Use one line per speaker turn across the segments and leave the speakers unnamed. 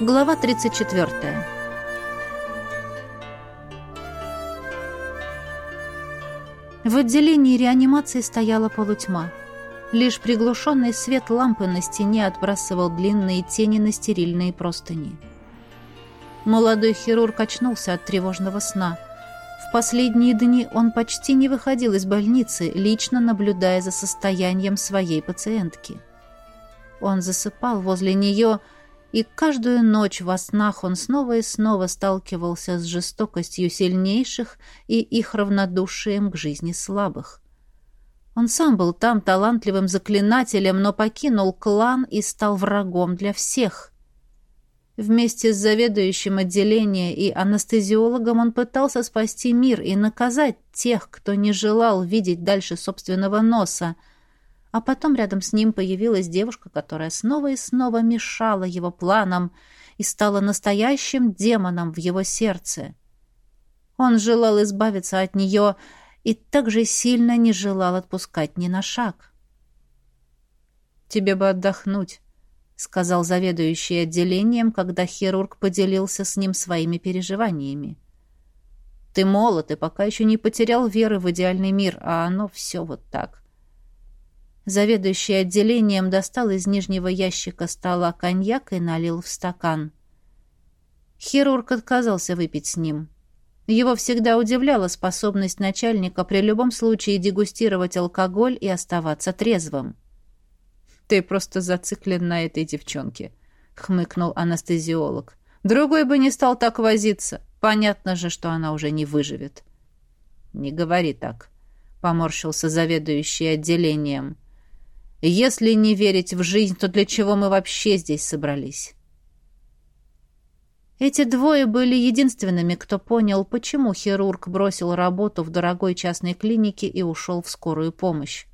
Глава 34. В отделении реанимации стояла полутьма. Лишь приглушенный свет лампы на стене отбрасывал длинные тени на стерильные простыни. Молодой хирург очнулся от тревожного сна. В последние дни он почти не выходил из больницы, лично наблюдая за состоянием своей пациентки. Он засыпал возле нее, и каждую ночь во снах он снова и снова сталкивался с жестокостью сильнейших и их равнодушием к жизни слабых. Он сам был там талантливым заклинателем, но покинул клан и стал врагом для всех. Вместе с заведующим отделения и анестезиологом он пытался спасти мир и наказать тех, кто не желал видеть дальше собственного носа — а потом рядом с ним появилась девушка, которая снова и снова мешала его планам и стала настоящим демоном в его сердце. Он желал избавиться от нее и так же сильно не желал отпускать ни на шаг. «Тебе бы отдохнуть», — сказал заведующий отделением, когда хирург поделился с ним своими переживаниями. «Ты молод и пока еще не потерял веры в идеальный мир, а оно все вот так. Заведующий отделением достал из нижнего ящика стола коньяк и налил в стакан. Хирург отказался выпить с ним. Его всегда удивляла способность начальника при любом случае дегустировать алкоголь и оставаться трезвым. «Ты просто зациклен на этой девчонке», — хмыкнул анестезиолог. «Другой бы не стал так возиться. Понятно же, что она уже не выживет». «Не говори так», — поморщился заведующий отделением. Если не верить в жизнь, то для чего мы вообще здесь собрались? Эти двое были единственными, кто понял, почему хирург бросил работу в дорогой частной клинике и ушел в скорую помощь.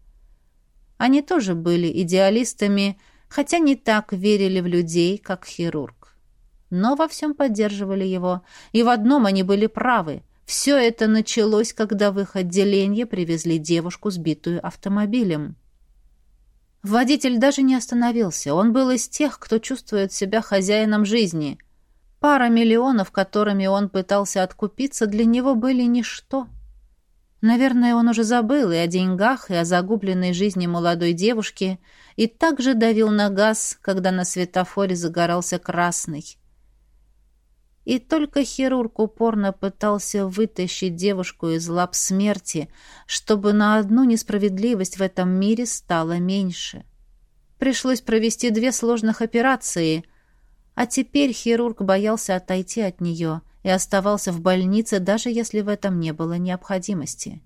Они тоже были идеалистами, хотя не так верили в людей, как хирург. Но во всем поддерживали его, и в одном они были правы. Все это началось, когда в их отделение привезли девушку, сбитую автомобилем. Водитель даже не остановился. Он был из тех, кто чувствует себя хозяином жизни. Пара миллионов, которыми он пытался откупиться, для него были ничто. Наверное, он уже забыл и о деньгах, и о загубленной жизни молодой девушки, и также давил на газ, когда на светофоре загорался красный. И только хирург упорно пытался вытащить девушку из лап смерти, чтобы на одну несправедливость в этом мире стало меньше. Пришлось провести две сложных операции, а теперь хирург боялся отойти от нее и оставался в больнице, даже если в этом не было необходимости.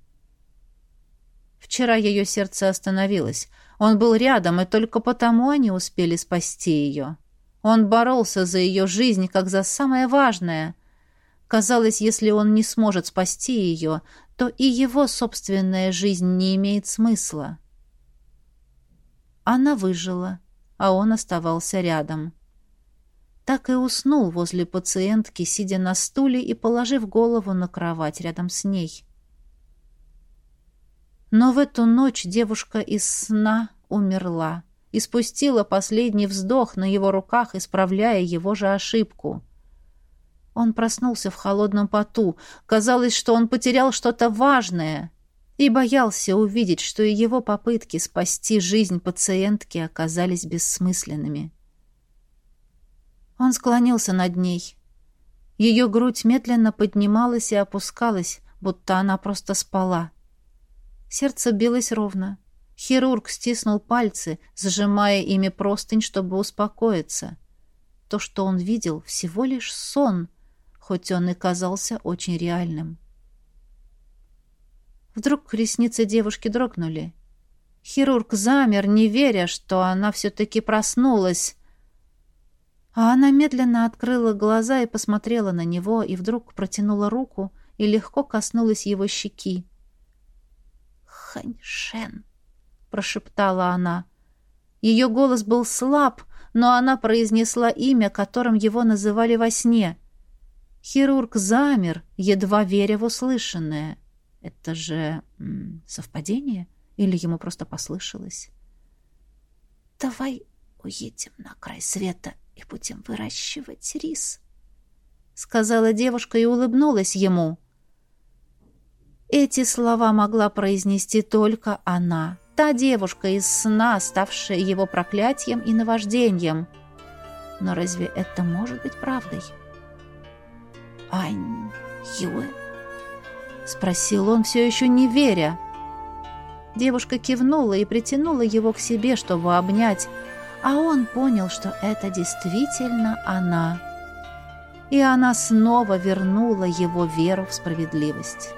Вчера ее сердце остановилось. Он был рядом, и только потому они успели спасти ее. Он боролся за ее жизнь, как за самое важное. Казалось, если он не сможет спасти ее, то и его собственная жизнь не имеет смысла. Она выжила, а он оставался рядом. Так и уснул возле пациентки, сидя на стуле и положив голову на кровать рядом с ней. Но в эту ночь девушка из сна умерла и спустила последний вздох на его руках, исправляя его же ошибку. Он проснулся в холодном поту. Казалось, что он потерял что-то важное и боялся увидеть, что и его попытки спасти жизнь пациентки оказались бессмысленными. Он склонился над ней. Ее грудь медленно поднималась и опускалась, будто она просто спала. Сердце билось ровно. Хирург стиснул пальцы, сжимая ими простынь, чтобы успокоиться. То, что он видел, всего лишь сон, хоть он и казался очень реальным. Вдруг ресницы девушки дрогнули. Хирург замер, не веря, что она все-таки проснулась. А она медленно открыла глаза и посмотрела на него, и вдруг протянула руку и легко коснулась его щеки. «Ханьшен!» — прошептала она. Ее голос был слаб, но она произнесла имя, которым его называли во сне. Хирург замер, едва веря в услышанное. Это же совпадение? Или ему просто послышалось? «Давай уедем на край света и будем выращивать рис», — сказала девушка и улыбнулась ему. Эти слова могла произнести только она, та девушка из сна, ставшая его проклятием и наваждением. Но разве это может быть правдой? «Ань Юэ?» — спросил он, все еще не веря. Девушка кивнула и притянула его к себе, чтобы обнять, а он понял, что это действительно она. И она снова вернула его веру в справедливость.